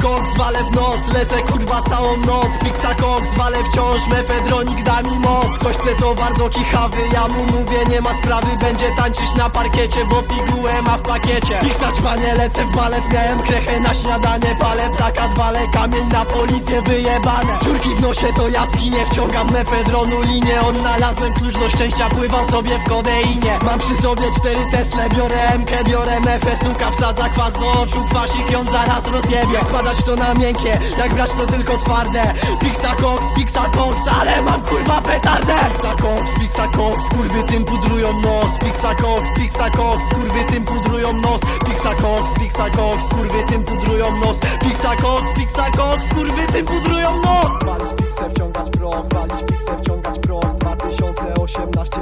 w nos Lecę kurwa całą noc. Pixa Cox, walę wciąż Mefedronik da mi moc. Ktoś chce towar do kichawy Ja mu mówię nie ma sprawy. Będzie tańczyć na parkiecie Bo pigułę ma w pakiecie. Pixa czwanie lecę w balet Miałem krechę na śniadanie. Palę ptaka dwale Kamień na policję wyjebane. Dziurki w nosie to jaskinie Wciągam mefedronu linię. Odnalazłem klucz do szczęścia Pływam sobie w kodeinie. Mam przy sobie cztery Tesle Biorę MK, biorę mefę Suka wsadza kwas do oczu Kwasik ją zaraz rozjebie. Jak spadać to na miękkie Jak brać to tylko twarde. Pixa Cox, Pixa Cox Ale mam kurwa petardę. Pixa Cox, Pixa Cox Kurwy tym pudrują nos. Pixa Cox, Pixa Cox Kurwy tym pudrują nos. Pixa Cox, Pixa Cox Kurwy tym pudrują nos. Pixa Cox, Pixa Cox Kurwy tym pudrują nos. Walić Pixę, wciągać proch Walić Pixę, wciągać proch 2018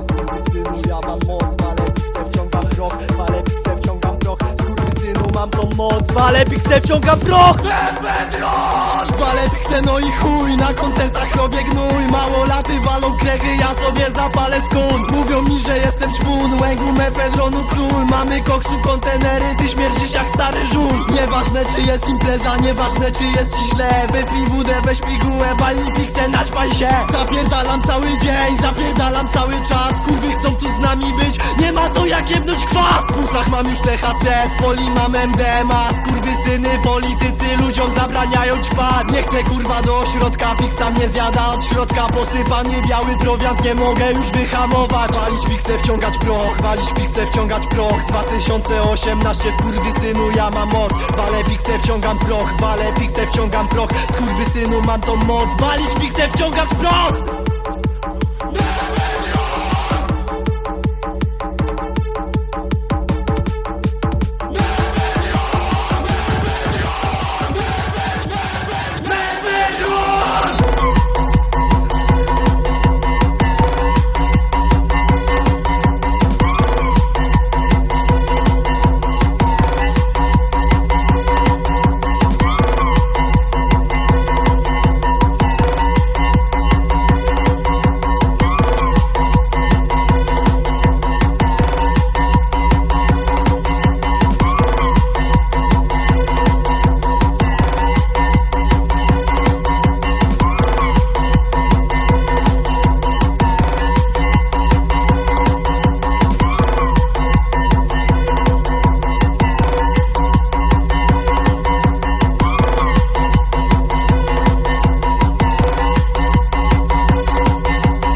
moc. Walę Pixę, wciągam proch Walę Pixę, no i chuj Na koncertach robię gnój. Mało laty walą krechy Ja sobie zapalę skun. Mówią mi, że jestem czpun Łęgu mefedronu król. Mamy koksu kontenery Ty śmierdzisz jak stary żul. Nieważne czy jest impreza Nieważne czy jest ci źle. Wypij wódę, weź pigułę Walnij Pixę, naćpaj się. Zapierdalam cały dzień Zapierdalam cały czas. Kurwy chcą tu z nami być Nie ma to jak jebnąć kwas. W płucach mam już THC W folii mam MDMA Skurwy syny politycy Ludziom zabraniają ćpać. Nie chcę kurwa do ośrodka Pixa mnie zjada. Od środka Posypany biały prowiant Nie mogę już wyhamować. Walić Pixę, wciągać proch Walić Pixę, wciągać proch. 2018 Skurwy synu ja mam moc. Walę Pixę, wciągam proch Walę Pixę, wciągam proch. Skurwy synu mam tą moc. Walić Pixę, wciągać proch